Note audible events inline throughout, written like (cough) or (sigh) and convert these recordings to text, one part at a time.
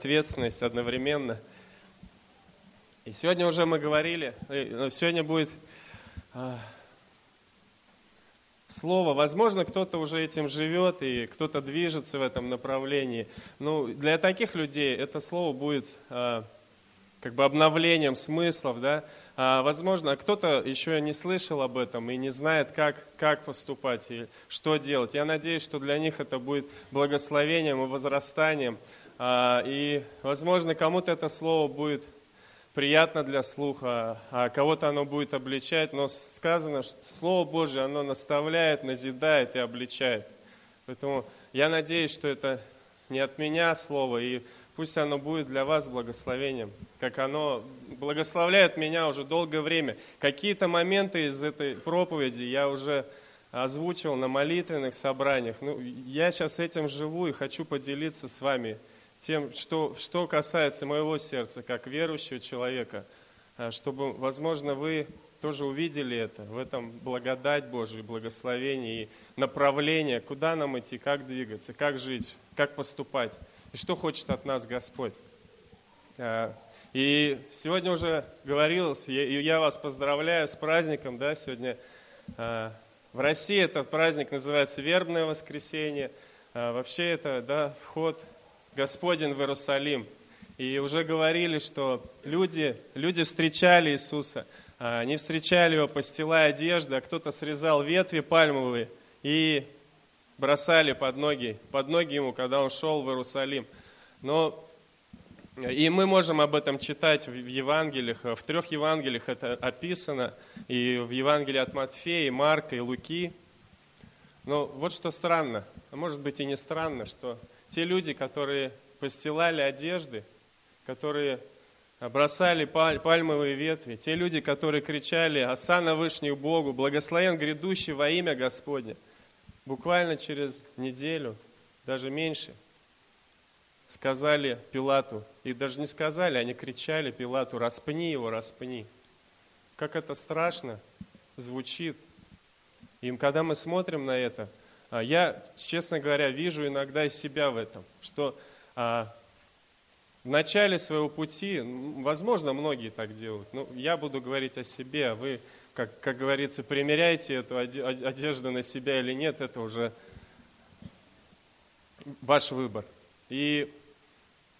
ответственность одновременно. И сегодня уже мы говорили, э, сегодня будет а, слово. Возможно, кто-то уже этим живет, и кто-то движется в этом направлении. Ну, для таких людей это слово будет а, как бы обновлением смыслов, да. А, возможно, кто-то еще не слышал об этом и не знает, как, как поступать и что делать. Я надеюсь, что для них это будет благословением и возрастанием. А, и, возможно, кому-то это слово будет приятно для слуха, а кого-то оно будет обличать, но сказано, что Слово Божье, оно наставляет, назидает и обличает. Поэтому я надеюсь, что это не от меня слово, и пусть оно будет для вас благословением, как оно благословляет меня уже долгое время. Какие-то моменты из этой проповеди я уже озвучил на молитвенных собраниях. Ну, я сейчас этим живу и хочу поделиться с вами – тем, что, что касается моего сердца, как верующего человека, э, чтобы, возможно, вы тоже увидели это, в этом благодать Божию, благословение и направление, куда нам идти, как двигаться, как жить, как поступать, и что хочет от нас Господь. Э, и сегодня уже говорилось, и я вас поздравляю с праздником, да, сегодня э, в России этот праздник называется Вербное воскресенье. Вообще это, да, вход Господень в Иерусалим. И уже говорили, что люди, люди встречали Иисуса. А, они встречали Его, постилая одежды, а кто-то срезал ветви пальмовые и бросали под ноги, под ноги Ему, когда Он шел в Иерусалим. Но и мы можем об этом читать в Евангелиях, в трех Евангелиях это описано, и в Евангелии от Матфея, Марка, и Луки. Но вот что странно, а может быть и не странно, что те люди, которые постилали одежды, которые бросали пальмовые ветви, те люди, которые кричали «Осана Вышних Богу, благословен грядущий во имя Господне», буквально через неделю, даже меньше, сказали Пилату, и даже не сказали, они кричали Пилату «Распни его, распни». Как это страшно звучит. И когда мы смотрим на это – я, честно говоря, вижу иногда себя в этом, что а, в начале своего пути, возможно, многие так делают, но я буду говорить о себе, а вы, как, как говорится, примеряйте эту одежду на себя или нет, это уже ваш выбор. И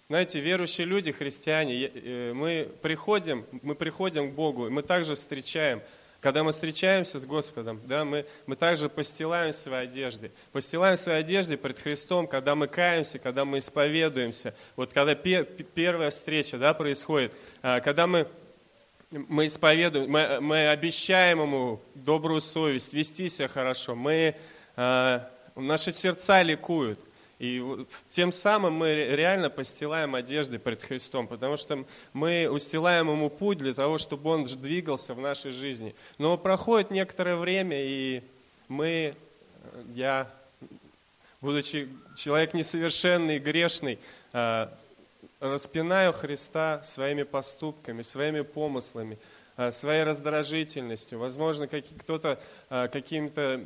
знаете, верующие люди, христиане, э, мы приходим, мы приходим к Богу, и мы также встречаем когда мы встречаемся с Господом, да, мы, мы также постилаем свои одежды. Постилаем свои одежды пред Христом, когда мы каемся, когда мы исповедуемся. Вот когда пер, первая встреча да, происходит, а, когда мы, мы исповедуем, мы, мы обещаем Ему добрую совесть, вести себя хорошо, мы, а, наши сердца ликуют. И тем самым мы реально постилаем одежды пред Христом, потому что мы устилаем Ему путь для того, чтобы Он двигался в нашей жизни. Но проходит некоторое время, и мы, я, будучи человек несовершенный, грешный, а, распинаю Христа своими поступками, своими помыслами, а, своей раздражительностью. Возможно, кто-то каким-то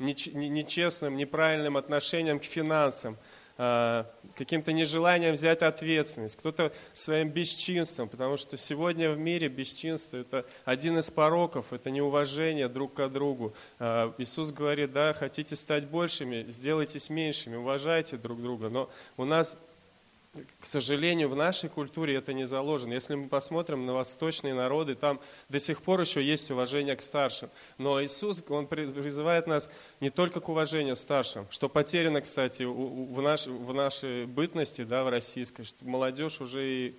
нечестным, неправильным отношением к финансам, а, каким-то нежеланием взять ответственность, кто-то своим бесчинством, потому что сегодня в мире бесчинство – это один из пороков, это неуважение друг к другу. А, Иисус говорит, да, хотите стать большими, сделайтесь меньшими, уважайте друг друга. Но у нас к сожалению, в нашей культуре это не заложено. Если мы посмотрим на восточные народы, там до сих пор еще есть уважение к старшим. Но Иисус, Он призывает нас не только к уважению старшим, что потеряно, кстати, в, наш, в нашей бытности, да, в российской, что молодежь уже и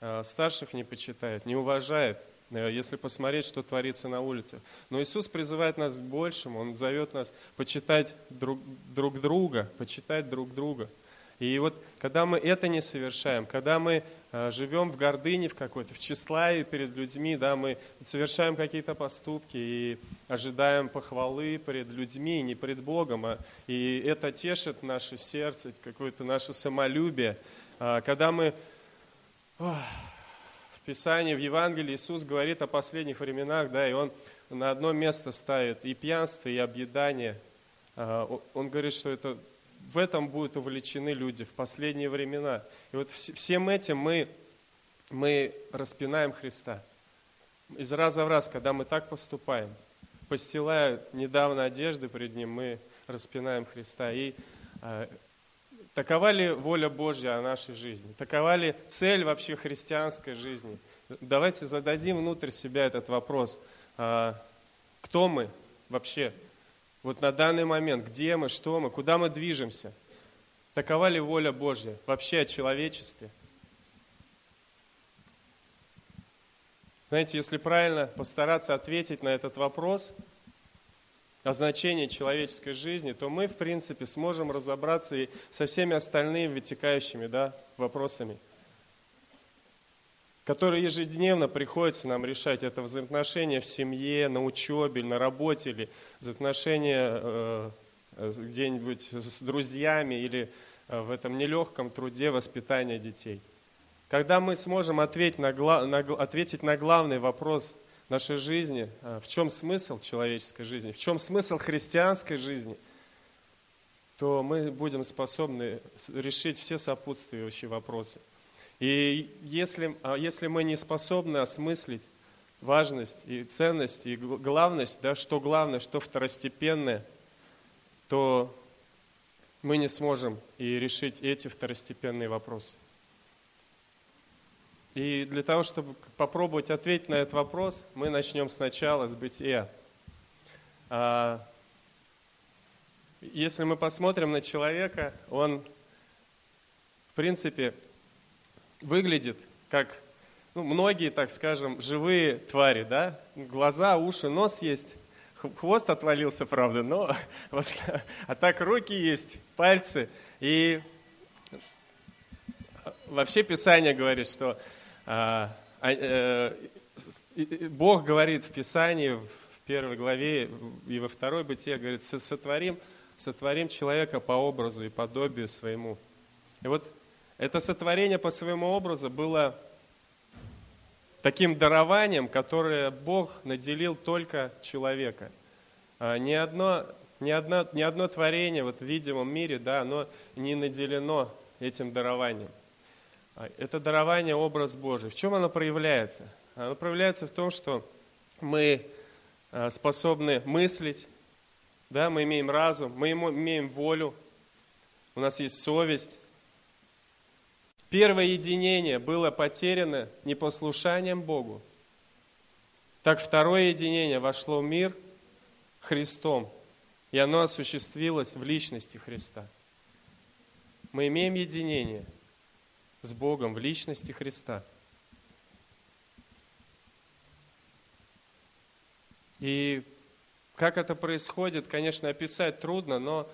а, старших не почитает, не уважает э, если посмотреть, что творится на улице. Но Иисус призывает нас к большему, Он зовет нас почитать друг, друг друга, почитать друг друга. И вот когда мы это не совершаем, когда мы э, живем в гордыне в какой-то, в тщеславии перед людьми, да, мы совершаем какие-то поступки и ожидаем похвалы перед людьми, не перед Богом, а, и это тешит наше сердце, какое-то наше самолюбие. А, когда мы в Писании, в Евангелии Иисус говорит о последних временах, да, и Он на одно место ставит и пьянство, и объедание. А, он говорит, что это в этом будут увлечены люди в последние времена. И вот всем этим мы, мы распинаем Христа. Из раза в раз, когда мы так поступаем, постилая недавно одежды пред Ним, мы распинаем Христа. И э, такова ли воля Божья о нашей жизни? Такова ли цель вообще христианской жизни? Давайте зададим внутрь себя этот вопрос. Э, кто мы вообще? Вот на данный момент, где мы, что мы, куда мы движемся? Такова ли воля Божья вообще о человечестве? Знаете, если правильно постараться ответить на этот вопрос о значении человеческой жизни, то мы, в принципе, сможем разобраться и со всеми остальными вытекающими да, вопросами которые ежедневно приходится нам решать. Это взаимоотношения в семье, на учебе, на работе, или взаимоотношения э, э, где-нибудь с друзьями, или э, в этом нелегком труде воспитания детей. Когда мы сможем ответить на, на, ответить на главный вопрос нашей жизни, в чем смысл человеческой жизни, в чем смысл христианской жизни, то мы будем способны решить все сопутствующие вопросы. И если, а если мы не способны осмыслить важность и ценность, и главность, да, что главное, что второстепенное, то мы не сможем и решить эти второстепенные вопросы. И для того, чтобы попробовать ответить на этот вопрос, мы начнем сначала с бытия. А, если мы посмотрим на человека, он, в принципе, выглядит как ну, многие, так скажем, живые твари, да? Глаза, уши, нос есть. Хвост отвалился, правда, но (laughs) а так руки есть, пальцы. И вообще Писание говорит, что а, а, э, Бог говорит в Писании, в первой главе и во второй бытие, говорит, сотворим, сотворим человека по образу и подобию своему. И вот это сотворение по своему образу было таким дарованием, которое Бог наделил только человека. А, ни одно, ни одно, ни одно творение вот в видимом мире, да, оно не наделено этим дарованием. А, это дарование образ Божий. В чем оно проявляется? Оно проявляется в том, что мы а, способны мыслить, да, мы имеем разум, мы имеем волю, у нас есть совесть, Первое единение было потеряно непослушанием Богу. Так второе единение вошло в мир Христом, и оно осуществилось в личности Христа. Мы имеем единение с Богом в личности Христа. И как это происходит, конечно, описать трудно, но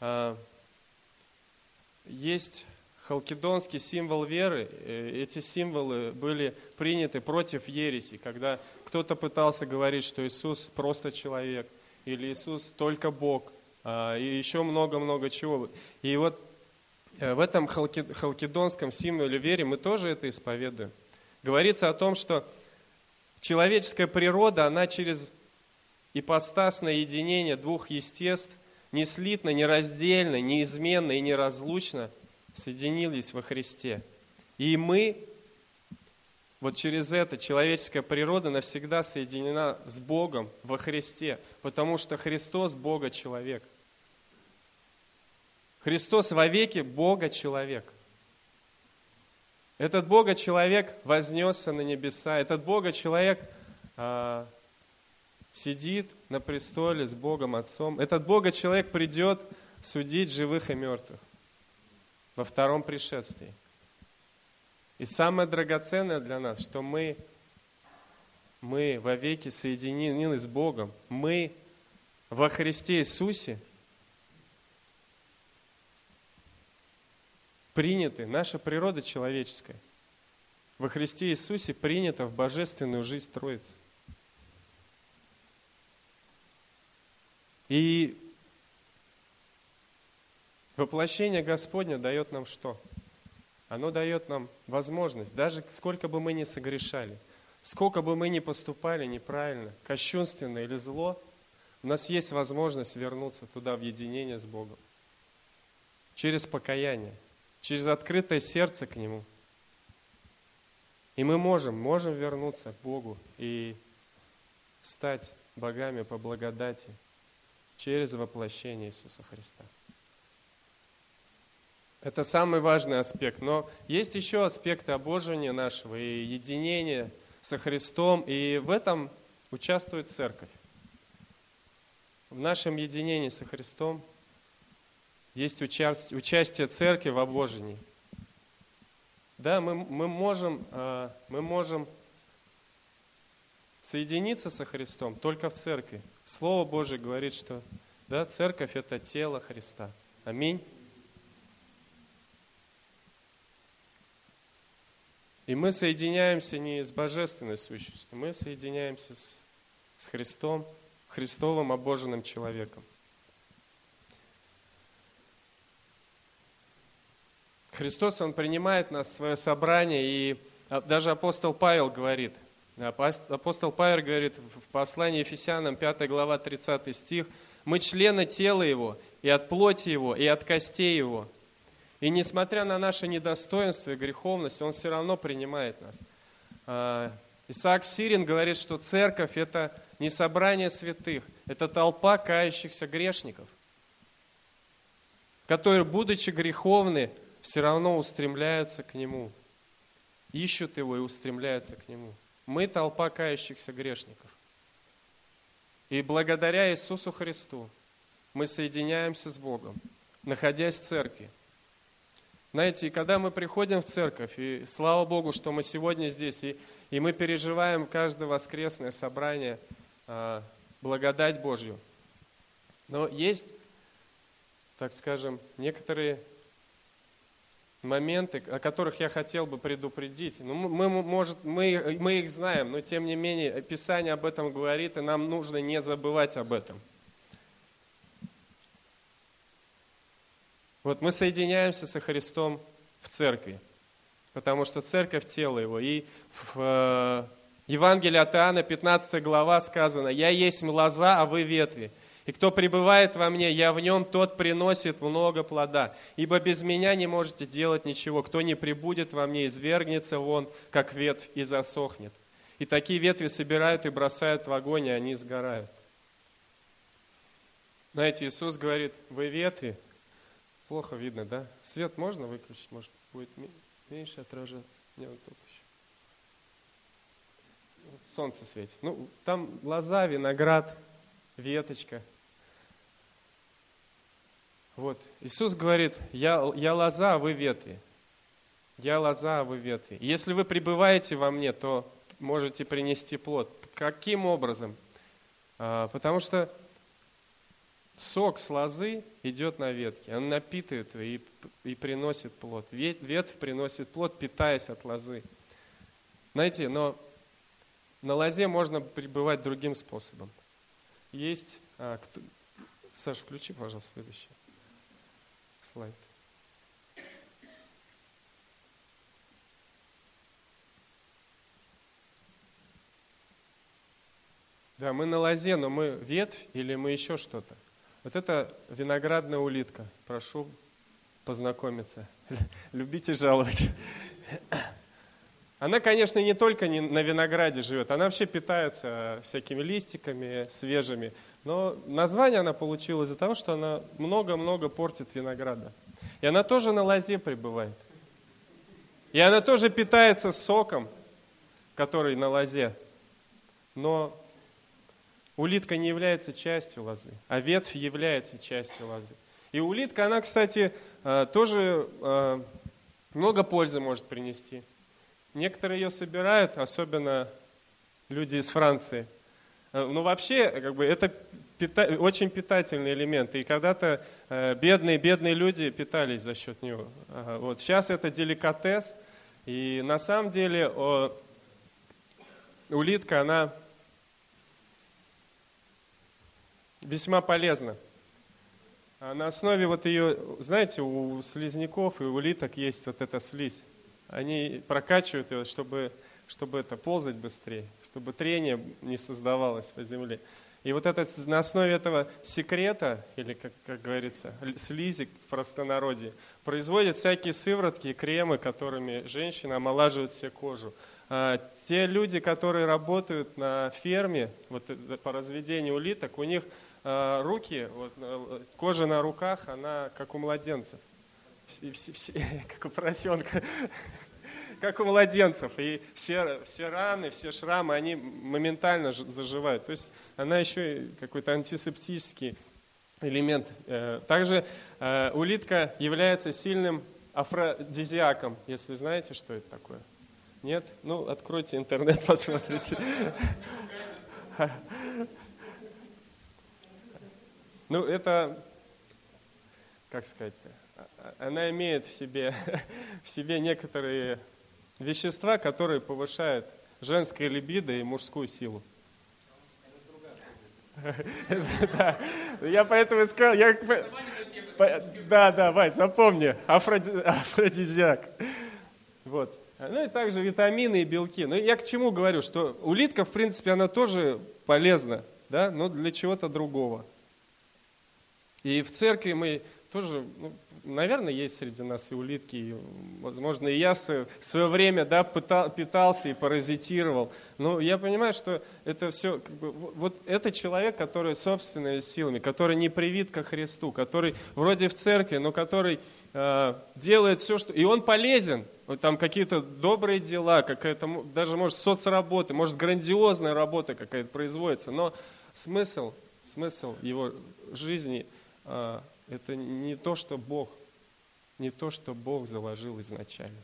э, есть халкидонский символ веры, э, эти символы были приняты против ереси, когда кто-то пытался говорить, что Иисус просто человек, или Иисус только Бог, а, и еще много-много чего. И вот э, в этом халкидонском символе веры мы тоже это исповедуем. Говорится о том, что человеческая природа, она через ипостасное единение двух естеств не слитно, нераздельно, неизменно и неразлучно – соединились во Христе. И мы, вот через это человеческая природа навсегда соединена с Богом во Христе, потому что Христос Бога человек. Христос вовеки Бога человек. Этот Бога человек вознесся на небеса. Этот Бога человек а, сидит на престоле с Богом Отцом. Этот Бога человек придет судить живых и мертвых во втором пришествии. И самое драгоценное для нас, что мы, мы вовеки соединены с Богом. Мы во Христе Иисусе приняты, наша природа человеческая, во Христе Иисусе принята в божественную жизнь Троицы. И Воплощение Господня дает нам что? Оно дает нам возможность, даже сколько бы мы ни согрешали, сколько бы мы ни поступали неправильно, кощунственно или зло, у нас есть возможность вернуться туда в единение с Богом. через покаяние, через открытое сердце к Нему. И мы можем, можем вернуться к Богу и стать богами по благодати через воплощение Иисуса Христа. Это самый важный аспект. Но есть еще аспекты обожения нашего и единения со Христом, и в этом участвует церковь. В нашем единении со Христом есть участие церкви в обожении. Да, мы, мы, можем, а, мы можем соединиться со Христом только в церкви. Слово Божие говорит, что да, церковь – это тело Христа. Аминь. И мы соединяемся не с божественной сущностью, мы соединяемся с, с Христом, Христовым обоженным человеком. Христос, Он принимает нас в свое собрание, и а, даже апостол Павел говорит, апостол Павел говорит в послании Ефесянам 5 глава 30 стих, «Мы члены тела Его, и от плоти Его, и от костей Его». И несмотря на наше недостоинство и греховность, Он все равно принимает нас. А, Исаак Сирин говорит, что церковь – это не собрание святых, это толпа кающихся грешников, которые, будучи греховны, все равно устремляются к Нему, ищут Его и устремляются к Нему. Мы толпа кающихся грешников. И благодаря Иисусу Христу мы соединяемся с Богом, находясь в церкви. Знаете, и когда мы приходим в церковь, и слава Богу, что мы сегодня здесь, и, и мы переживаем каждое воскресное собрание, а, благодать Божью. Но есть, так скажем, некоторые моменты, о которых я хотел бы предупредить. Ну, мы, может, мы, мы их знаем, но тем не менее Писание об этом говорит, и нам нужно не забывать об этом. Вот мы соединяемся со Христом в церкви, потому что церковь – тело Его. И в э, Евангелии от Иоанна, 15 глава сказано, «Я есть лоза, а вы ветви». И кто пребывает во мне, я в нем, тот приносит много плода. Ибо без меня не можете делать ничего. Кто не прибудет во мне, извергнется вон, как ветвь, и засохнет. И такие ветви собирают и бросают в огонь, и они сгорают. Знаете, Иисус говорит, вы ветви, плохо видно, да? Свет можно выключить, может, будет меньше отражаться. Не, вот тут еще. Солнце светит. Ну, там лоза, виноград, веточка – вот. Иисус говорит, я, я лоза, а вы ветви. Я лоза, а вы ветви. Если вы пребываете во мне, то можете принести плод. Каким образом? А, потому что сок с лозы идет на ветки. Он напитывает и, и приносит плод. Ветвь приносит плод, питаясь от лозы. Знаете, но на лозе можно пребывать другим способом. Есть... А, кто, Саш, включи, пожалуйста, следующий слайд. Да, мы на лозе, но мы ветвь или мы еще что-то. Вот это виноградная улитка. Прошу познакомиться. (laughs) Любите жаловать. Она, конечно, не только на винограде живет, она вообще питается всякими листиками свежими. Но название она получила из-за того, что она много-много портит винограда. И она тоже на лозе пребывает. И она тоже питается соком, который на лозе. Но улитка не является частью лозы, а ветвь является частью лозы. И улитка, она, кстати, э, тоже э, много пользы может принести. Некоторые ее собирают, особенно люди из Франции – Э, ну, вообще, как бы, это пита... очень питательный элемент. И когда-то э, бедные, бедные люди питались за счет него. Вот. Сейчас это деликатес. И на самом деле улитка, она весьма полезна. На основе вот ее, знаете, у слизняков и улиток есть вот эта слизь. Они прокачивают ее, чтобы чтобы это ползать быстрее, чтобы трение не создавалось по земле. И вот это, на основе этого секрета, или, как, как говорится, слизи в простонародье, производят всякие сыворотки и кремы, которыми женщины омолаживают себе кожу. А, те люди, которые работают на ферме вот, э, по разведению улиток, у них руки, вот, э, кожа на руках, она как у младенцев, (laughs) как у поросенка (laughs) как у младенцев. И все, все раны, все шрамы, они моментально заживают. То есть она еще и какой-то антисептический элемент. Э, также э, улитка является сильным афродизиаком, если знаете, что это такое. Нет? Ну, откройте интернет, (laughs) посмотрите. Ну, это, как сказать-то, она имеет в себе, (laughs) в себе некоторые вещества, которые повышают женское либидо и мужскую силу. (laughs) Я поэтому и сказал, я... Да, да, Вать, запомни, (laughs) афродизиак. Вот. Ну и также витамины и белки. Ну я к чему говорю, что улитка, в принципе, она тоже полезна, да, но для чего-то другого. И в церкви мы тоже ну, наверное, есть среди нас и улитки, и, возможно, и я в свое время да, пытал, питался и паразитировал. Но я понимаю, что это все, как бы, вот это человек, который собственными силами, который не привит ко Христу, который вроде в церкви, но который э, делает все, что... И он полезен, там какие-то добрые дела, какая-то, даже, может, соцработа, может, грандиозная работа какая-то производится, но смысл, смысл его жизни это не то, что Бог, не то, что Бог заложил изначально.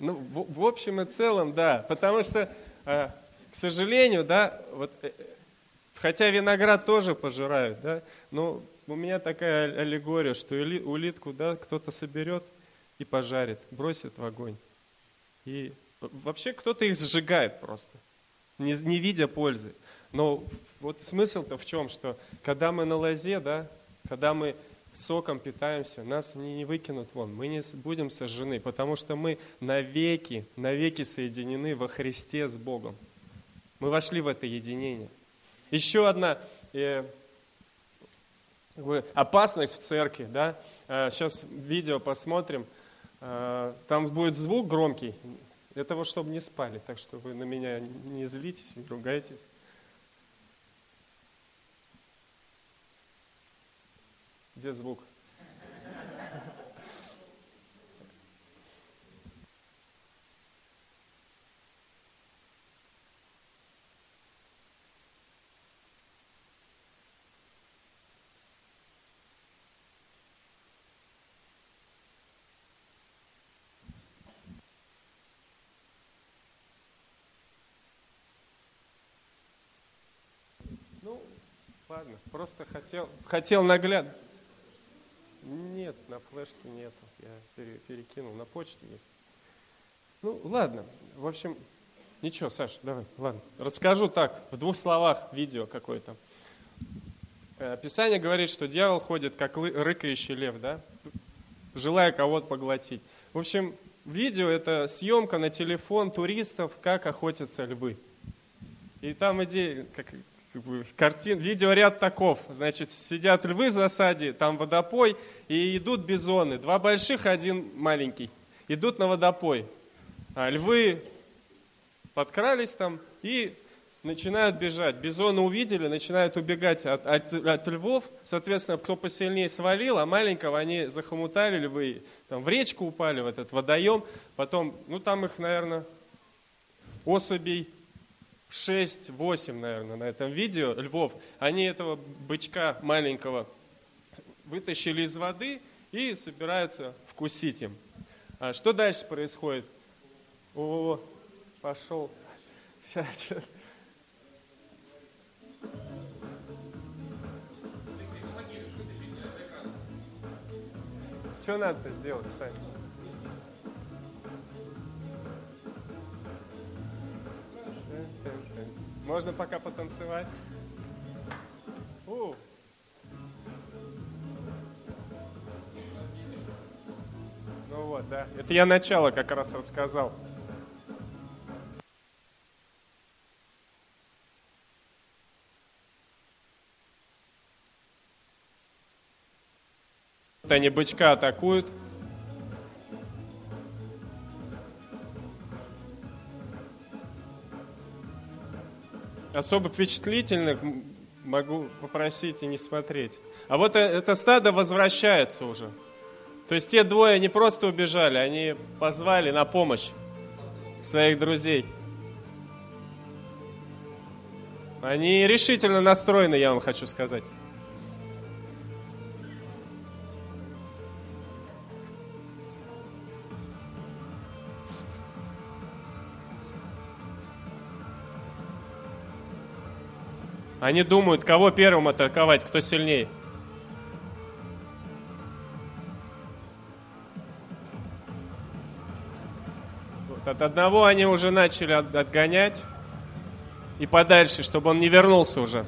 Ну, в, в общем и целом, да, потому что, э, к сожалению, да, вот, э, хотя виноград тоже пожирают, да, но у меня такая аллегория, что улитку, да, кто-то соберет и пожарит, бросит в огонь. И вообще кто-то их сжигает просто, не, не видя пользы. Но вот смысл-то в чем, что когда мы на лозе, да, когда мы соком питаемся, нас не выкинут вон, мы не будем сожжены, потому что мы навеки, навеки соединены во Христе с Богом. Мы вошли в это единение. Еще одна э, опасность в церкви, да, сейчас э, видео посмотрим, э, там будет звук громкий, для того, чтобы не спали, так что вы на меня не злитесь, не ругайтесь. Где звук? Ну, ладно, просто хотел, хотел наглядно. Нет, на флешке нету. Я перекинул, на почте есть. Ну, ладно. В общем, ничего, Саша, давай, ладно. Расскажу так, в двух словах видео какое-то. Э, Писание говорит, что дьявол ходит, как рыкающий лев, да? Желая кого-то поглотить. В общем, видео – это съемка на телефон туристов, как охотятся львы. И там идея, как, как бы, картин, видеоряд таков. Значит, сидят львы в засаде, там водопой, и идут бизоны. Два больших, один маленький. Идут на водопой. А львы подкрались там и начинают бежать. Бизоны увидели, начинают убегать от, от, от львов. Соответственно, кто посильнее свалил, а маленького они захомутали львы, там в речку упали, в этот водоем. Потом, ну там их, наверное, особей 6-8, наверное, на этом видео, львов, они этого бычка маленького вытащили из воды и собираются вкусить им. А что дальше происходит? О, пошел. Сейчас. Что надо сделать, Сань? Можно пока потанцевать? У. Ну вот, да. Это я начало как раз рассказал. Они бычка атакуют. Особо впечатлительных могу попросить и не смотреть. А вот э, это стадо возвращается уже. То есть те двое не просто убежали, они позвали на помощь своих друзей. Они решительно настроены, я вам хочу сказать. Они думают, кого первым атаковать, кто сильнее. От одного они уже начали отгонять и подальше, чтобы он не вернулся уже.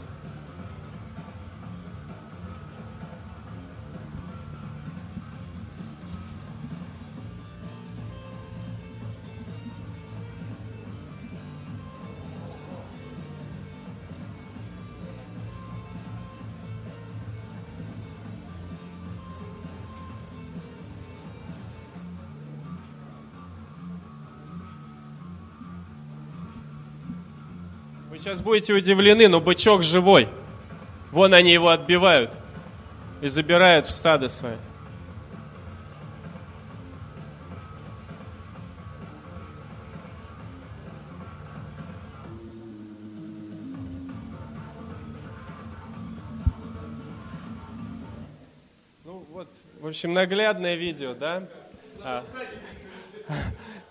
Сейчас будете удивлены, но бычок живой. Вон они его отбивают и забирают в стадо свое. Ну вот, в общем, наглядное видео, да? А.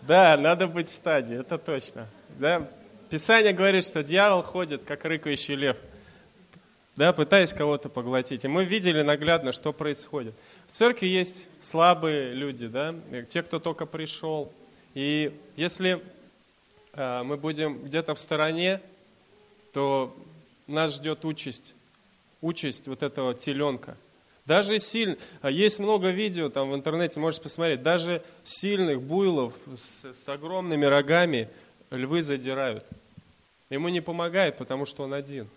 Да, надо быть в стадии, это точно. Да? Писание говорит, что дьявол ходит, как рыкающий лев, да, пытаясь кого-то поглотить. И мы видели наглядно, что происходит. В церкви есть слабые люди, да, те, кто только пришел. И если э, мы будем где-то в стороне, то нас ждет участь, участь вот этого теленка. Даже сильно, есть много видео там в интернете, можете посмотреть, даже сильных буйлов с, с огромными рогами львы задирают. Ему не помогает, потому что он один.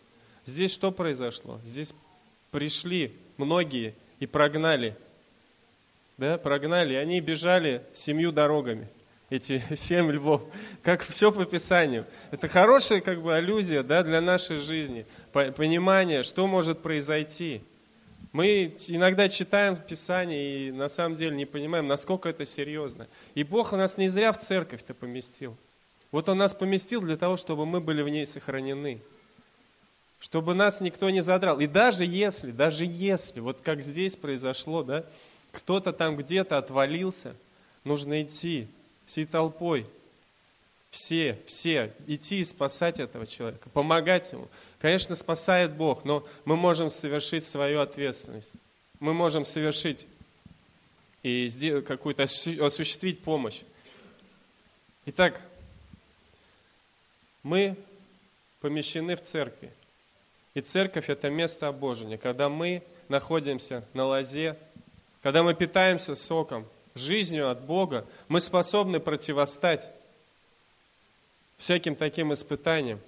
Здесь что произошло? Здесь пришли многие и прогнали. Да, прогнали. Они бежали семью дорогами. Эти (laughs) семь львов. Как все по Писанию. Это хорошая как бы аллюзия да, для нашей жизни. Понимание, что может произойти. Мы иногда читаем Писание и на самом деле не понимаем, насколько это серьезно. И Бог нас не зря в церковь-то поместил. Вот Он нас поместил для того, чтобы мы были в ней сохранены. Чтобы нас никто не задрал. И даже если, даже если, вот как здесь произошло, да, кто-то там где-то отвалился, нужно идти всей толпой, все, все, идти и спасать этого человека, помогать ему. Конечно, спасает Бог, но мы можем совершить свою ответственность. Мы можем совершить и какую-то осуществить помощь. Итак, мы помещены в церкви. И церковь – это место обожения, когда мы находимся на лозе, когда мы питаемся соком, жизнью от Бога, мы способны противостать всяким таким испытаниям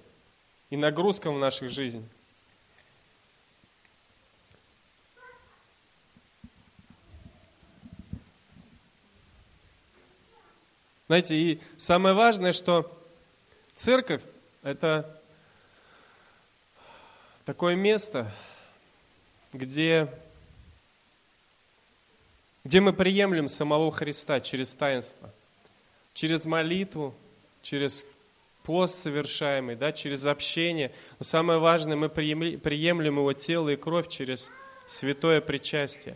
и нагрузкам в наших жизнях. Знаете, и самое важное, что Церковь – это такое место, где, где мы приемлем самого Христа через таинство, через молитву, через пост совершаемый, да, через общение. Но самое важное, мы приемлем Его тело и кровь через святое причастие.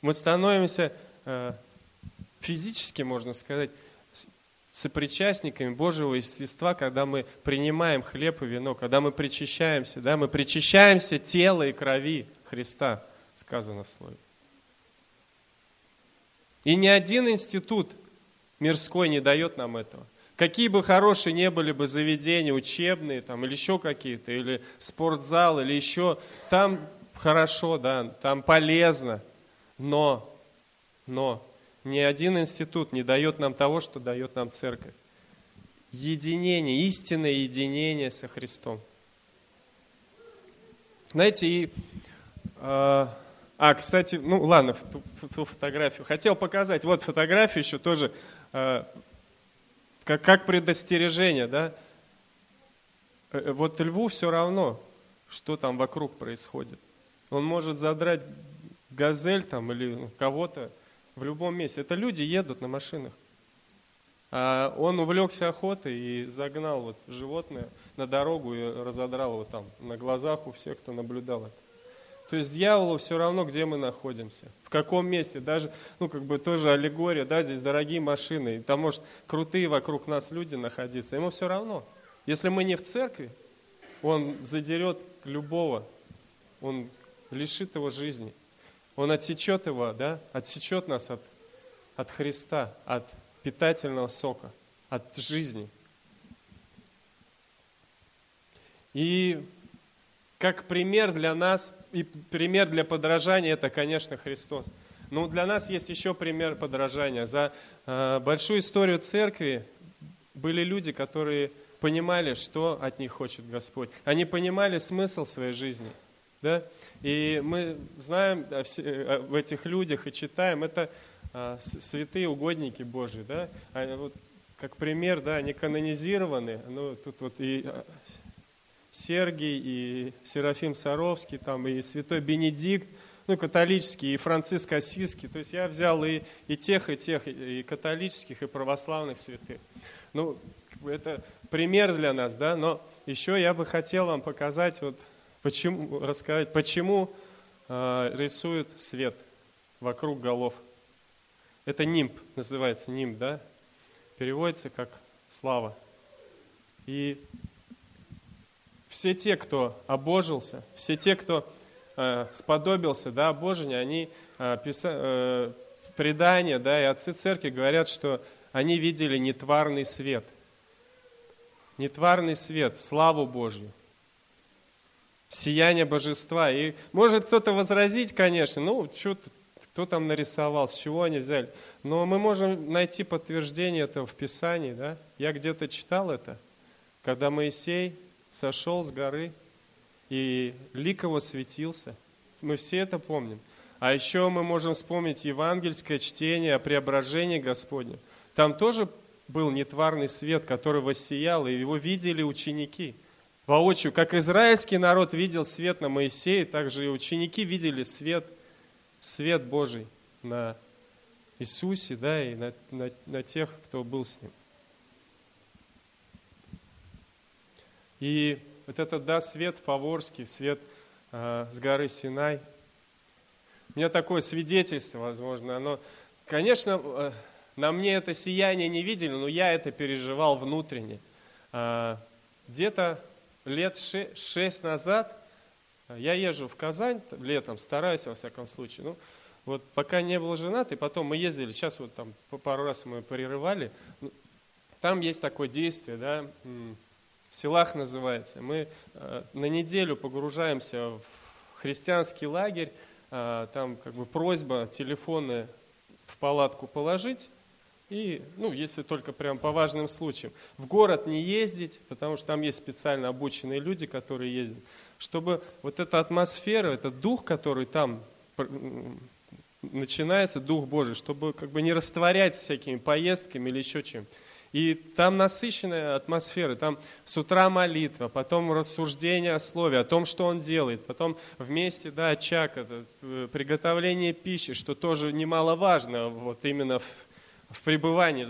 Мы становимся э, физически, можно сказать, сопричастниками Божьего естества, когда мы принимаем хлеб и вино, когда мы причащаемся, да, мы причащаемся тела и крови Христа, сказано в Слове. И ни один институт мирской не дает нам этого. Какие бы хорошие не были бы заведения, учебные там, или еще какие-то, или спортзал, или еще, там хорошо, да, там полезно, но, но ни один институт не дает нам того, что дает нам церковь. Единение, истинное единение со Христом. Знаете, и э, А, кстати, ну ладно, ту, ту фотографию. Хотел показать. Вот фотография еще тоже, э, как, как предостережение, да. Э, э, вот льву все равно, что там вокруг происходит. Он может задрать газель там или кого-то в любом месте. Это люди едут на машинах. А он увлекся охотой и загнал вот животное на дорогу и разодрал его там на глазах у всех, кто наблюдал это. То есть дьяволу все равно, где мы находимся, в каком месте, даже, ну, как бы тоже аллегория, да, здесь дорогие машины, там, может, крутые вокруг нас люди находиться, ему все равно. Если мы не в церкви, он задерет любого, он лишит его жизни, он отсечет его, да, отсечет нас от, от Христа, от питательного сока, от жизни. И как пример для нас, и пример для подражания, это, конечно, Христос. Но для нас есть еще пример подражания. За э, большую историю церкви были люди, которые понимали, что от них хочет Господь. Они понимали смысл своей жизни. Да? И мы знаем в этих людях и читаем, это а, святые угодники Божьи, да, они, вот, как пример, да, они канонизированы, ну, тут вот и а, Сергий, и Серафим Саровский, там, и святой Бенедикт, ну, католический, и Франциск Осиский, то есть я взял и, и тех, и тех, и католических, и православных святых. Ну, это пример для нас, да, но еще я бы хотел вам показать, вот, почему, рассказать, почему э, рисуют свет вокруг голов это нимб, называется нимб, да? Переводится как слава. И все те, кто обожился, все те, кто э, сподобился да, обожения, они э, писа, э, предания, да, и отцы церкви говорят, что они видели нетварный свет. Нетварный свет, славу Божью сияние божества. И может кто-то возразить, конечно, ну, что кто там нарисовал, с чего они взяли. Но мы можем найти подтверждение этого в Писании. Да? Я где-то читал это, когда Моисей сошел с горы, и лик его светился. Мы все это помним. А еще мы можем вспомнить евангельское чтение о преображении Господнем. Там тоже был нетварный свет, который воссиял, и его видели ученики воочию. Как израильский народ видел свет на Моисее, так же и ученики видели свет свет Божий на Иисусе, да, и на, на, на тех, кто был с Ним. И вот этот, да, свет фаворский, свет э, с горы Синай. У меня такое свидетельство, возможно, оно, конечно, э, на мне это сияние не видели, но я это переживал внутренне. Э, где-то лет шесть назад я езжу в Казань летом, стараюсь во всяком случае. Ну, вот пока не был женат, и потом мы ездили, сейчас вот там пару раз мы прерывали. Ну, там есть такое действие, да, Силах называется. Мы э, на неделю погружаемся в христианский лагерь, э, там как бы просьба телефоны в палатку положить, и, ну, если только прям по важным случаям. В город не ездить, потому что там есть специально обученные люди, которые ездят чтобы вот эта атмосфера, этот дух, который там начинается, дух Божий, чтобы как бы не растворять всякими поездками или еще чем. И там насыщенная атмосфера, там с утра молитва, потом рассуждение о слове, о том, что он делает, потом вместе, да, очаг, это, э, приготовление пищи, что тоже немаловажно вот именно в, в пребывании.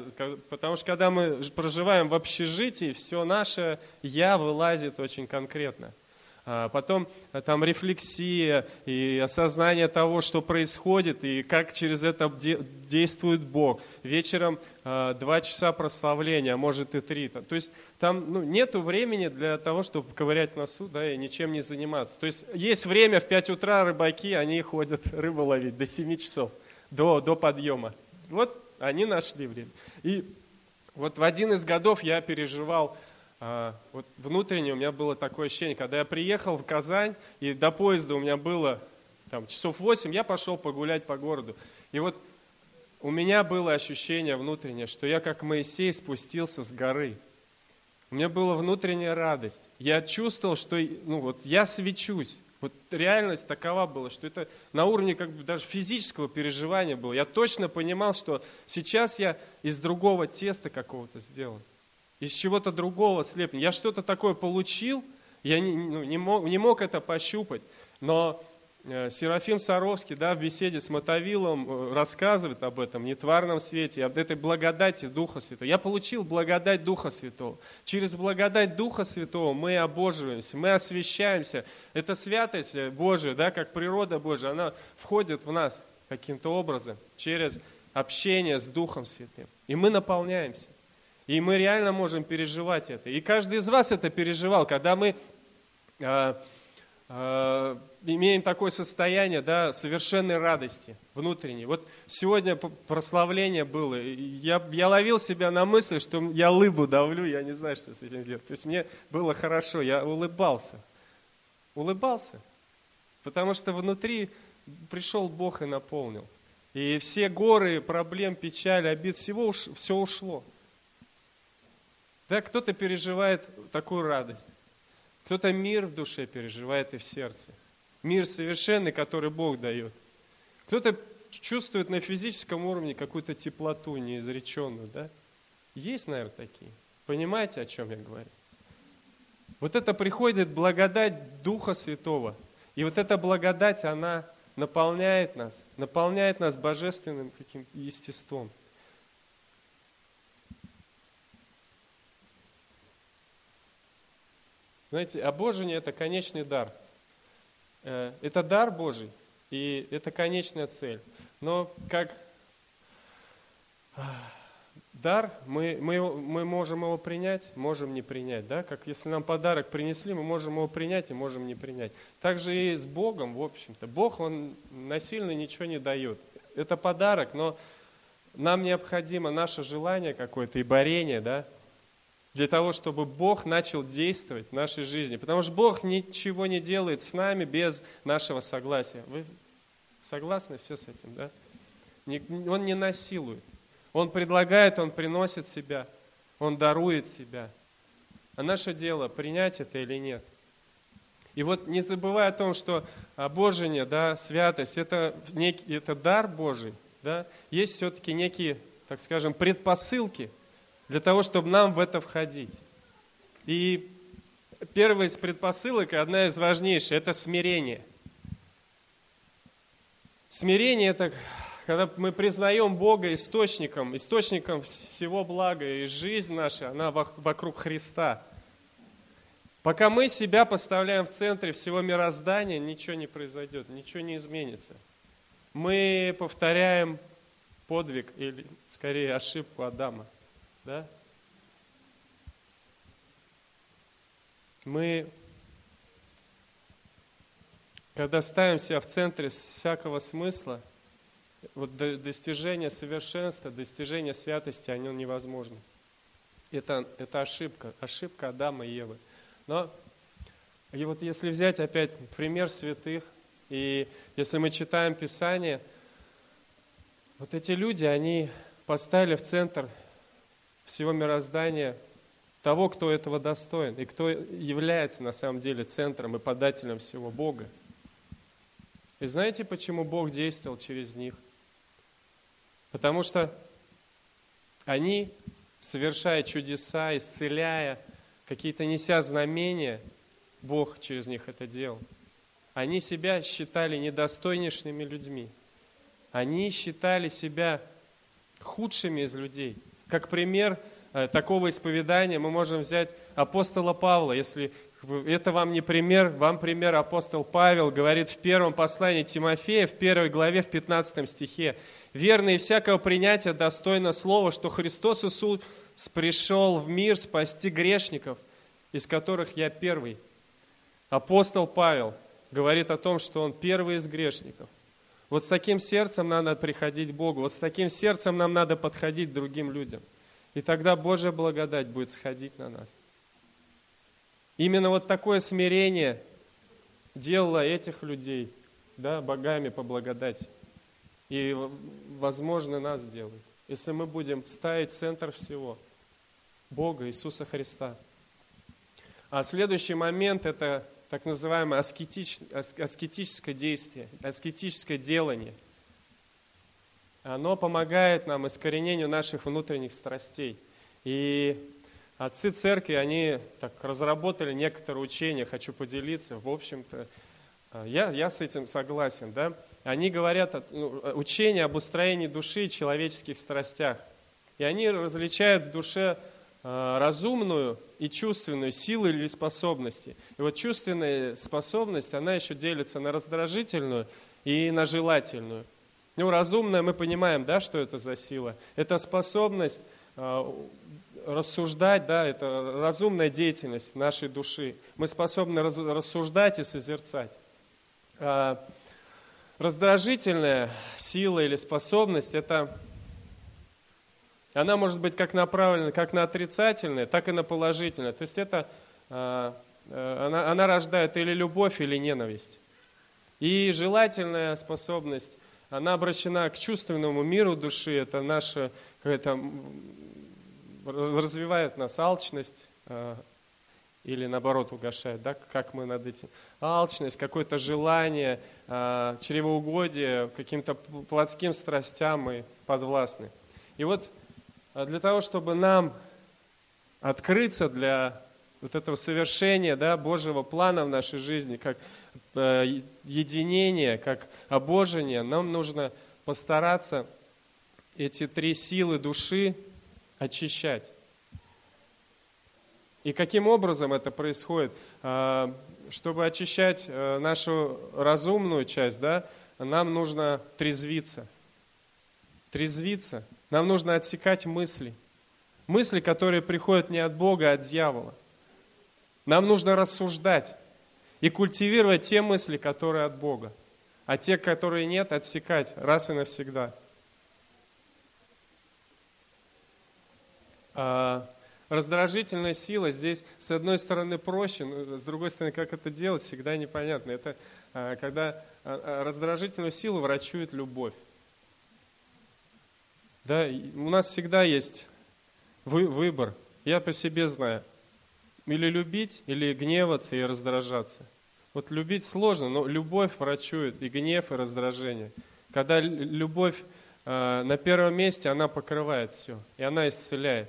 Потому что когда мы проживаем в общежитии, все наше «я» вылазит очень конкретно – а потом э, там рефлексия и осознание того, что происходит и как через это действует Бог. Вечером э, два часа прославления, а может и три. То есть там ну, нет времени для того, чтобы ковырять носу да, и ничем не заниматься. То есть есть время в 5 утра рыбаки, они ходят рыбу ловить до 7 часов, до, до подъема. Вот они нашли время. И вот в один из годов я переживал а, вот внутренне у меня было такое ощущение, когда я приехал в Казань, и до поезда у меня было там, часов 8, я пошел погулять по городу. И вот у меня было ощущение внутреннее, что я как Моисей спустился с горы. У меня была внутренняя радость. Я чувствовал, что ну, вот я свечусь. Вот реальность такова была, что это на уровне как бы даже физического переживания было. Я точно понимал, что сейчас я из другого теста какого-то сделан, из чего-то другого слеплен. Я что-то такое получил, я не, ну, не, мог, не мог это пощупать, но Серафим Саровский да, в беседе с Мотовилом э, рассказывает об этом нетварном свете, об этой благодати Духа Святого. Я получил благодать Духа Святого. Через благодать Духа Святого мы обоживаемся, мы освящаемся. Эта святость Божия, да, как природа Божия, она входит в нас каким-то образом через общение с Духом Святым. И мы наполняемся. И мы реально можем переживать это. И каждый из вас это переживал, когда мы э, имеем такое состояние да, совершенной радости внутренней. Вот сегодня прославление было, я, я ловил себя на мысли, что я лыбу давлю, я не знаю, что с этим делать. То есть мне было хорошо, я улыбался. Улыбался, потому что внутри пришел Бог и наполнил. И все горы, проблем, печаль, обид, всего уш, все ушло. Да, кто-то переживает такую радость, кто-то мир в душе переживает и в сердце – мир совершенный, который Бог дает. Кто-то чувствует на физическом уровне какую-то теплоту неизреченную, да? Есть, наверное, такие. Понимаете, о чем я говорю? Вот это приходит благодать Духа Святого. И вот эта благодать, она наполняет нас, наполняет нас божественным каким-то естеством. Знаете, обожение – это конечный дар – Э, это дар Божий, и это конечная цель. Но как дар, мы, мы, мы можем его принять, можем не принять. Да? Как если нам подарок принесли, мы можем его принять и можем не принять. Также и с Богом, в общем-то. Бог, Он насильно ничего не дает. Это подарок, но нам необходимо наше желание какое-то и борение, да, для того, чтобы Бог начал действовать в нашей жизни. Потому что Бог ничего не делает с нами без нашего согласия. Вы согласны все с этим, да? Он не насилует. Он предлагает, Он приносит себя, Он дарует себя. А наше дело, принять это или нет. И вот не забывая о том, что обожение, да, святость, это, некий, это дар Божий, да, есть все-таки некие, так скажем, предпосылки – для того, чтобы нам в это входить. И первая из предпосылок, одна из важнейших, это смирение. Смирение – это когда мы признаем Бога источником, источником всего блага, и жизнь наша, она вокруг Христа. Пока мы себя поставляем в центре всего мироздания, ничего не произойдет, ничего не изменится. Мы повторяем подвиг, или скорее ошибку Адама. Да? Мы, когда ставим себя в центре всякого смысла, вот достижение совершенства, достижение святости, оно невозможно. Это, это ошибка, ошибка Адама и Евы. Но и вот если взять опять пример святых, и если мы читаем Писание, вот эти люди, они поставили в центр всего мироздания того, кто этого достоин и кто является на самом деле центром и подателем всего Бога. И знаете, почему Бог действовал через них? Потому что они, совершая чудеса, исцеляя, какие-то неся знамения, Бог через них это делал. Они себя считали недостойнейшими людьми. Они считали себя худшими из людей – как пример э, такого исповедания мы можем взять апостола Павла. Если это вам не пример, вам пример апостол Павел говорит в первом послании Тимофея, в первой главе, в 15 стихе. «Верно всякого принятия достойно слова, что Христос Иисус пришел в мир спасти грешников, из которых я первый». Апостол Павел говорит о том, что он первый из грешников. Вот с таким сердцем надо приходить к Богу, вот с таким сердцем нам надо подходить к другим людям. И тогда Божья благодать будет сходить на нас. Именно вот такое смирение делало этих людей да, богами по благодати. И, возможно, нас делает. Если мы будем ставить центр всего Бога, Иисуса Христа. А следующий момент – это так называемое аскетич, аскетическое действие, аскетическое делание. Оно помогает нам искоренению наших внутренних страстей. И отцы церкви, они так разработали некоторые учения, хочу поделиться. В общем-то, я, я с этим согласен. Да? Они говорят ну, учение об устроении души и человеческих страстях. И они различают в душе Э, разумную и чувственную силу или способности. И вот чувственная способность, она еще делится на раздражительную и на желательную. Ну, разумная, мы понимаем, да, что это за сила. Это способность э, рассуждать, да, это разумная деятельность нашей души. Мы способны рассуждать и созерцать. А раздражительная сила или способность – это она может быть как направлена как на отрицательное, так и на положительное. То есть это, а, э, она, она рождает или любовь, или ненависть. И желательная способность, она обращена к чувственному миру души, это наша, это развивает нас алчность, а, или наоборот угошает, да, как мы над этим. Алчность, какое-то желание, а, чревоугодие, каким-то плотским страстям мы подвластны. И вот для того, чтобы нам открыться для вот этого совершения да, Божьего плана в нашей жизни, как э, единение, как обожение, нам нужно постараться эти три силы души очищать. И каким образом это происходит? А, чтобы очищать э, нашу разумную часть, да, нам нужно трезвиться. Трезвиться – нам нужно отсекать мысли. Мысли, которые приходят не от Бога, а от дьявола. Нам нужно рассуждать и культивировать те мысли, которые от Бога. А те, которые нет, отсекать раз и навсегда. А раздражительная сила здесь, с одной стороны, проще, но с другой стороны, как это делать, всегда непонятно. Это а, когда а, а, раздражительную силу врачует любовь. Да, у нас всегда есть вы, выбор. Я по себе знаю. Или любить, или гневаться и раздражаться. Вот любить сложно, но любовь врачует и гнев, и раздражение. Когда любовь э, на первом месте, она покрывает все, и она исцеляет.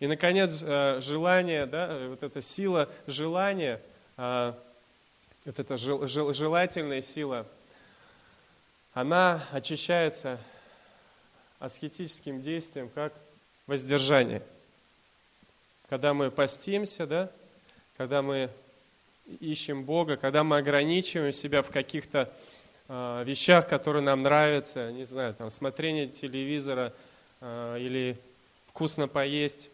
И, наконец, э, желание, да, вот эта сила желания, э, вот эта жел, жел, желательная сила – она очищается аскетическим действием, как воздержание. Когда мы постимся, да, когда мы ищем Бога, когда мы ограничиваем себя в каких-то э, вещах, которые нам нравятся, не знаю, там, смотрение телевизора э, или вкусно поесть,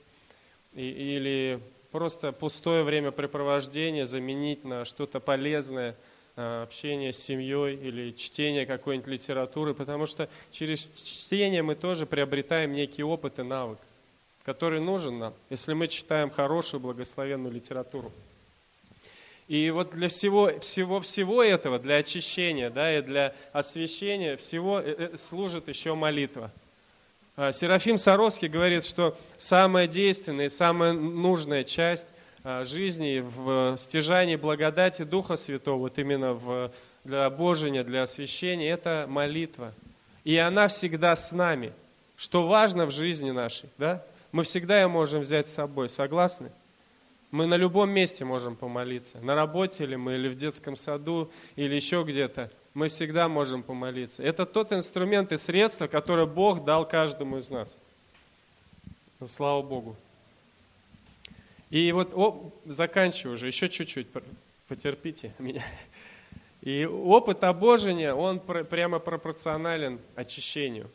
и, или просто пустое времяпрепровождение заменить на что-то полезное – общение с семьей или чтение какой-нибудь литературы, потому что через чтение мы тоже приобретаем некий опыт и навык, который нужен нам, если мы читаем хорошую, благословенную литературу. И вот для всего, всего, всего этого, для очищения да, и для освящения, всего э, э, служит еще молитва. Серафим Саровский говорит, что самая действенная и самая нужная часть Э, жизни, в стяжании благодати Духа Святого, вот именно в, для обожения, для освящения, это молитва. И она всегда с нами. Что важно в жизни нашей, да? Мы всегда ее можем взять с собой, согласны? Мы на любом месте можем помолиться. На работе или мы, или в детском саду, или еще где-то. Мы всегда можем помолиться. Это тот инструмент и средство, которое Бог дал каждому из нас. Ну, слава Богу. И вот о, заканчиваю уже, еще чуть-чуть, потерпите (laughs) меня. И опыт обожения, он прямо пропорционален очищению.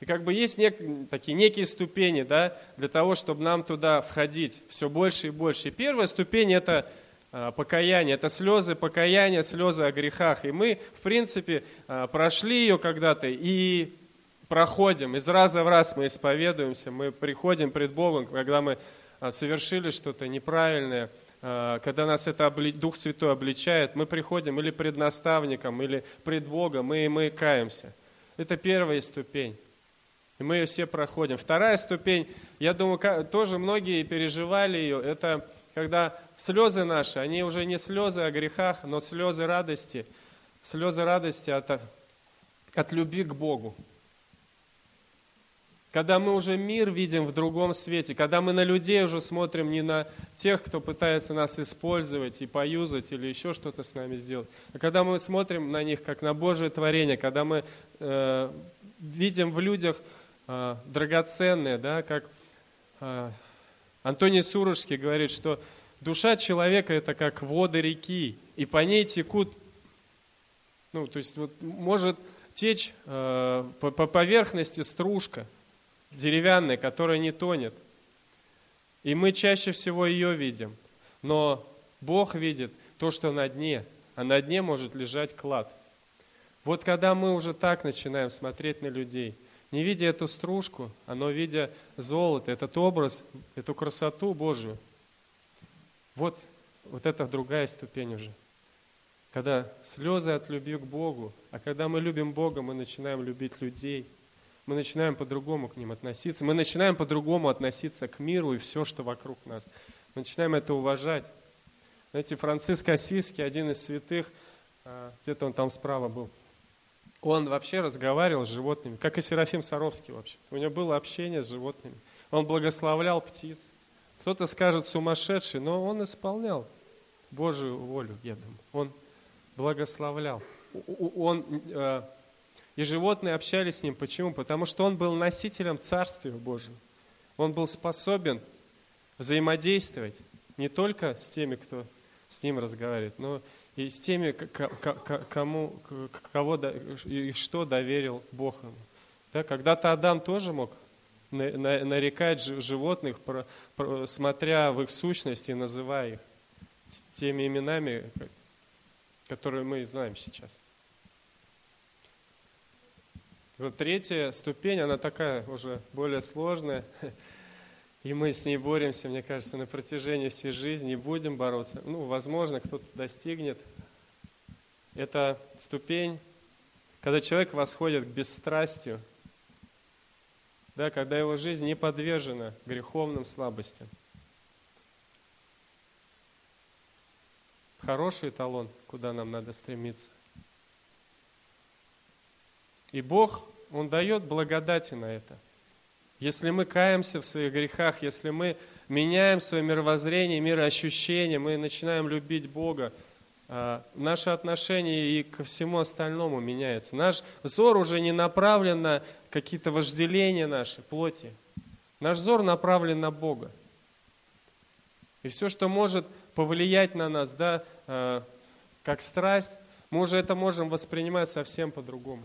И как бы есть нек, такие некие ступени, да, для того, чтобы нам туда входить все больше и больше. И первая ступень – это а, покаяние, это слезы покаяния, слезы о грехах. И мы, в принципе, а, прошли ее когда-то и проходим. Из раза в раз мы исповедуемся, мы приходим пред Богом, когда мы совершили что-то неправильное, а, когда нас это Дух Святой обличает, мы приходим или пред наставником, или пред Богом, и мы каемся. Это первая ступень. И мы ее все проходим. Вторая ступень, я думаю, тоже многие переживали ее, это когда слезы наши, они уже не слезы о грехах, но слезы радости. Слезы радости от, от любви к Богу. Когда мы уже мир видим в другом свете, когда мы на людей уже смотрим не на тех, кто пытается нас использовать и поюзать или еще что-то с нами сделать, а когда мы смотрим на них как на Божие творение, когда мы э, видим в людях э, драгоценное, да, как э, Антоний Сурожский говорит, что душа человека это как воды реки, и по ней текут, ну, то есть вот может течь э, по, по поверхности стружка – деревянная, которая не тонет. И мы чаще всего ее видим. Но Бог видит то, что на дне, а на дне может лежать клад. Вот когда мы уже так начинаем смотреть на людей, не видя эту стружку, а но видя золото, этот образ, эту красоту Божию, вот, вот это другая ступень уже. Когда слезы от любви к Богу, а когда мы любим Бога, мы начинаем любить людей – мы начинаем по-другому к ним относиться, мы начинаем по-другому относиться к миру и все, что вокруг нас. Мы начинаем это уважать. Знаете, Франциск Осиский, один из святых, а, где-то он там справа был, он вообще разговаривал с животными, как и Серафим Саровский вообще. У него было общение с животными. Он благословлял птиц. Кто-то скажет сумасшедший, но он исполнял Божию волю, я думаю. Он благословлял. Он а, и животные общались с ним. Почему? Потому что он был носителем Царствия Божьего. Он был способен взаимодействовать не только с теми, кто с ним разговаривает, но и с теми, кому, кого и что доверил Бог ему. Да, когда-то Адам тоже мог нарекать животных, смотря в их сущность и называя их теми именами, которые мы знаем сейчас. Вот третья ступень, она такая уже более сложная, (laughs) и мы с ней боремся, мне кажется, на протяжении всей жизни и будем бороться. Ну, возможно, кто-то достигнет. Это ступень, когда человек восходит к бесстрастию, да, когда его жизнь не подвержена греховным слабостям. Хороший эталон, куда нам надо стремиться. И Бог, Он дает благодати на это. Если мы каемся в своих грехах, если мы меняем свое мировоззрение, мироощущение, мы начинаем любить Бога, а, наше отношение и ко всему остальному меняется. Наш взор уже не направлен на какие-то вожделения нашей плоти. Наш взор направлен на Бога. И все, что может повлиять на нас, да, а, как страсть, мы уже это можем воспринимать совсем по-другому.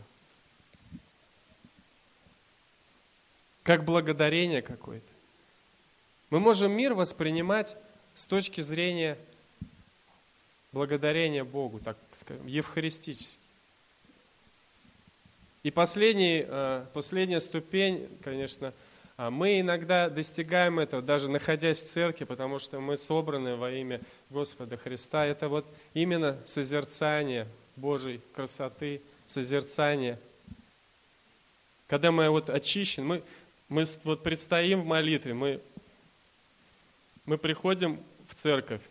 Как благодарение какое-то. Мы можем мир воспринимать с точки зрения благодарения Богу, так скажем, евхаристически. И последний, э, последняя ступень, конечно, а, мы иногда достигаем этого, даже находясь в церкви, потому что мы собраны во имя Господа Христа. Это вот именно созерцание Божьей красоты, созерцание. Когда мы вот очищены, мы, мы вот предстоим в молитве, мы, мы приходим в церковь.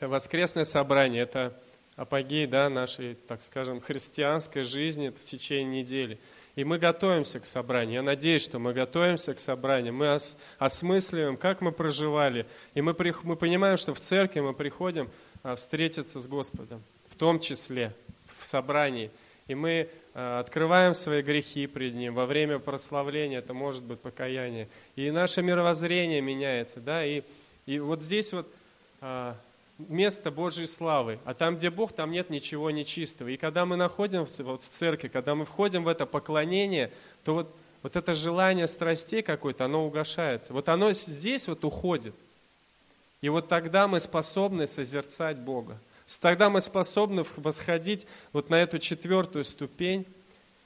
Воскресное собрание – это апогей да, нашей, так скажем, христианской жизни в течение недели. И мы готовимся к собранию. Я надеюсь, что мы готовимся к собранию. Мы ос, осмысливаем, как мы проживали. И мы, мы понимаем, что в церкви мы приходим а, встретиться с Господом, в том числе в собрании. И мы открываем свои грехи пред Ним. Во время прославления это может быть покаяние. И наше мировоззрение меняется. Да? И, и вот здесь вот а, место Божьей славы. А там, где Бог, там нет ничего нечистого. И когда мы находимся вот в церкви, когда мы входим в это поклонение, то вот, вот это желание страстей какое-то, оно угошается. Вот оно здесь вот уходит. И вот тогда мы способны созерцать Бога. Тогда мы способны восходить вот на эту четвертую ступень,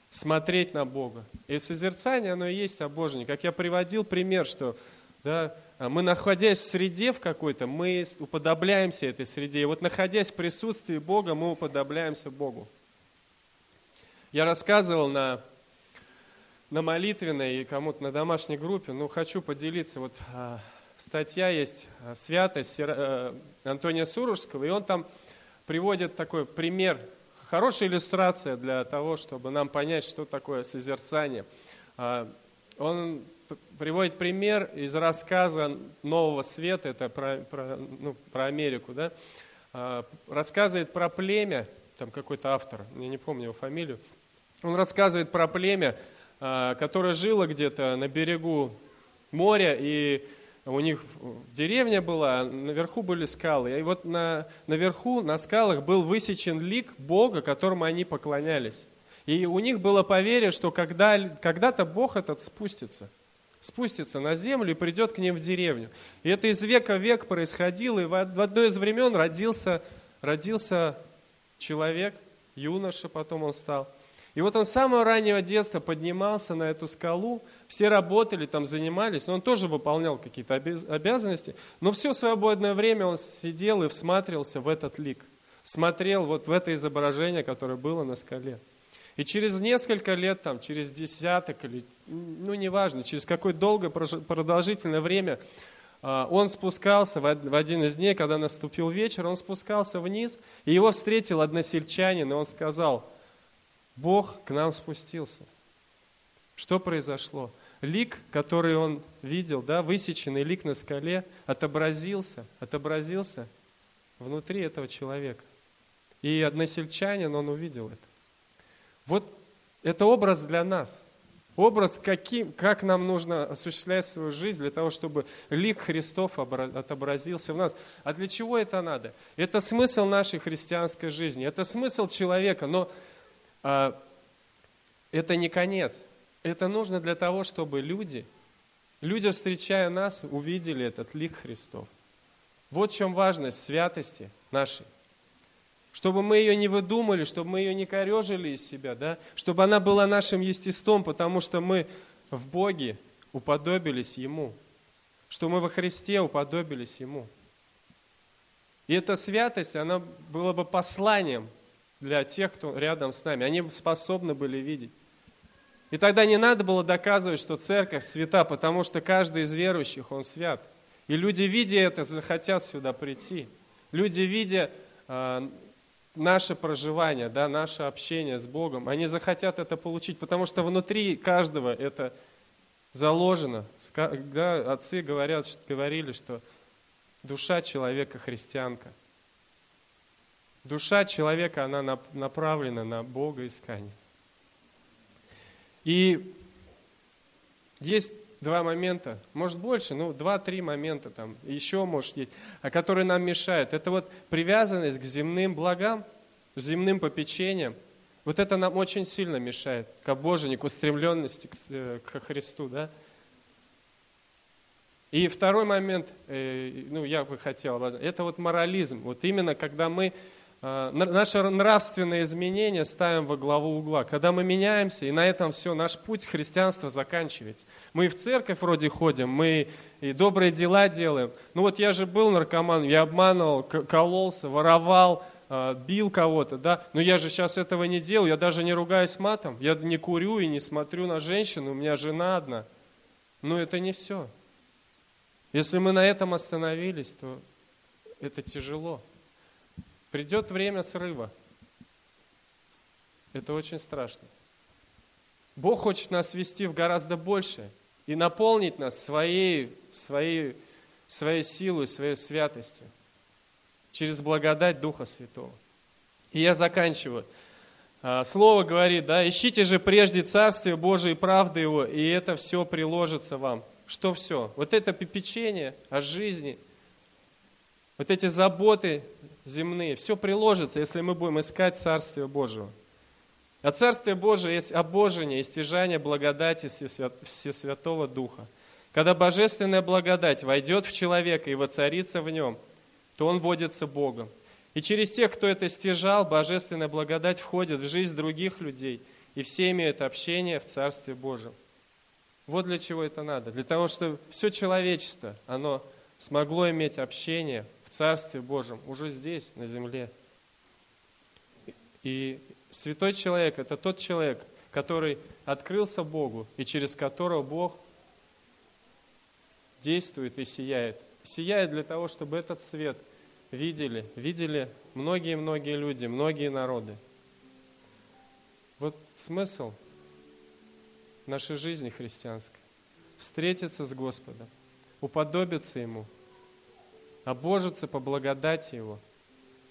смотреть на Бога. И созерцание, оно и есть обожение. Как я приводил пример, что да, мы, находясь в среде в какой-то, мы уподобляемся этой среде. И вот находясь в присутствии Бога, мы уподобляемся Богу. Я рассказывал на на молитвенной и кому-то на домашней группе, ну, хочу поделиться. Вот а, статья есть «Святость» Антония Сурожского, и он там приводит такой пример, хорошая иллюстрация для того, чтобы нам понять, что такое созерцание. Он приводит пример из рассказа «Нового света», это про, про, ну, про Америку, да, рассказывает про племя, там какой-то автор, я не помню его фамилию, он рассказывает про племя, а, которое жило где-то на берегу моря, и у них деревня была, наверху были скалы. И вот на, наверху, на скалах был высечен лик Бога, которому они поклонялись. И у них было поверье, что когда, когда-то Бог этот спустится. Спустится на землю и придет к ним в деревню. И это из века в век происходило. И в одно из времен родился, родился человек, юноша потом он стал. И вот он с самого раннего детства поднимался на эту скалу, все работали, там занимались, но он тоже выполнял какие-то обязанности, но все свободное время он сидел и всматривался в этот лик, смотрел вот в это изображение, которое было на скале. И через несколько лет, там, через десяток или, ну, неважно, через какое долгое продолжительное время а, он спускался в один из дней, когда наступил вечер, он спускался вниз, и его встретил односельчанин, и он сказал – Бог к нам спустился. Что произошло? Лик, который он видел, да, высеченный лик на скале, отобразился, отобразился внутри этого человека. И односельчанин, он увидел это. Вот это образ для нас. Образ, каким, как нам нужно осуществлять свою жизнь для того, чтобы лик Христов отобразился в нас. А для чего это надо? Это смысл нашей христианской жизни, это смысл человека. Но а, это не конец. Это нужно для того, чтобы люди, люди, встречая нас, увидели этот лик Христов. Вот в чем важность святости нашей. Чтобы мы ее не выдумали, чтобы мы ее не корежили из себя, да? чтобы она была нашим естеством, потому что мы в Боге уподобились Ему, что мы во Христе уподобились Ему. И эта святость, она была бы посланием для тех, кто рядом с нами. Они способны были видеть. И тогда не надо было доказывать, что церковь свята, потому что каждый из верующих, он свят. И люди, видя это, захотят сюда прийти. Люди, видя э, наше проживание, да, наше общение с Богом, они захотят это получить, потому что внутри каждого это заложено. Да, отцы говорят, говорили, что душа человека христианка – Душа человека, она направлена на Бога искание. И есть два момента, может больше, ну два-три момента там, еще может есть, а которые нам мешают. Это вот привязанность к земным благам, к земным попечениям. Вот это нам очень сильно мешает, к обожению, к устремленности к, э, Христу, да. И второй момент, э, ну я бы хотел, это вот морализм. Вот именно когда мы Э, наше нравственное изменение ставим во главу угла. Когда мы меняемся, и на этом все, наш путь христианства заканчивается. Мы и в церковь вроде ходим, мы и добрые дела делаем. Ну вот я же был наркоман, я обманывал, кололся, воровал, э, бил кого-то, да, но я же сейчас этого не делаю, я даже не ругаюсь матом, я не курю и не смотрю на женщину, у меня жена одна. Но это не все. Если мы на этом остановились, то это тяжело. Придет время срыва. Это очень страшно. Бог хочет нас вести в гораздо большее и наполнить нас своей, своей, своей силой, своей святостью через благодать Духа Святого. И я заканчиваю. А, слово говорит, да, ищите же прежде Царствие Божие и правды Его, и это все приложится вам. Что все? Вот это попечение о жизни, вот эти заботы земные, все приложится, если мы будем искать Царствие Божие. А Царствие Божие есть обожение и стяжание благодати Всесвятого Духа. Когда божественная благодать войдет в человека и воцарится в нем, то он водится Богом. И через тех, кто это стяжал, божественная благодать входит в жизнь других людей, и все имеют общение в Царстве Божьем. Вот для чего это надо. Для того, чтобы все человечество, оно смогло иметь общение в Царстве Божьем, уже здесь, на земле. И святой человек – это тот человек, который открылся Богу, и через которого Бог действует и сияет. Сияет для того, чтобы этот свет видели, видели многие-многие люди, многие народы. Вот смысл нашей жизни христианской. Встретиться с Господом, уподобиться Ему, обожиться по благодати Его,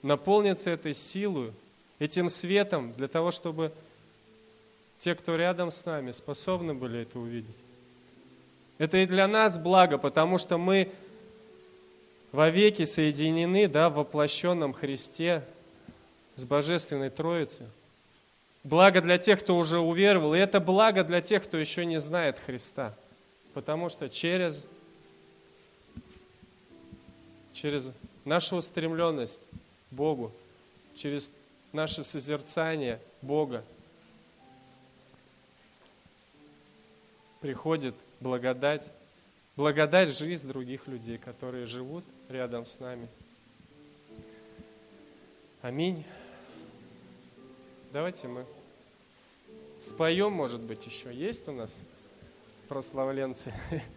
наполниться этой силой, этим светом для того, чтобы те, кто рядом с нами, способны были это увидеть. Это и для нас благо, потому что мы вовеки соединены да, в воплощенном Христе с Божественной Троицей. Благо для тех, кто уже уверовал, и это благо для тех, кто еще не знает Христа. Потому что через, через нашу устремленность Богу, через наше созерцание Бога приходит благодать, благодать жизнь других людей, которые живут рядом с нами. Аминь. Давайте мы споем, может быть, еще. Есть у нас прославленцы? (laughs)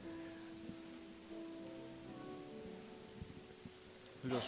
los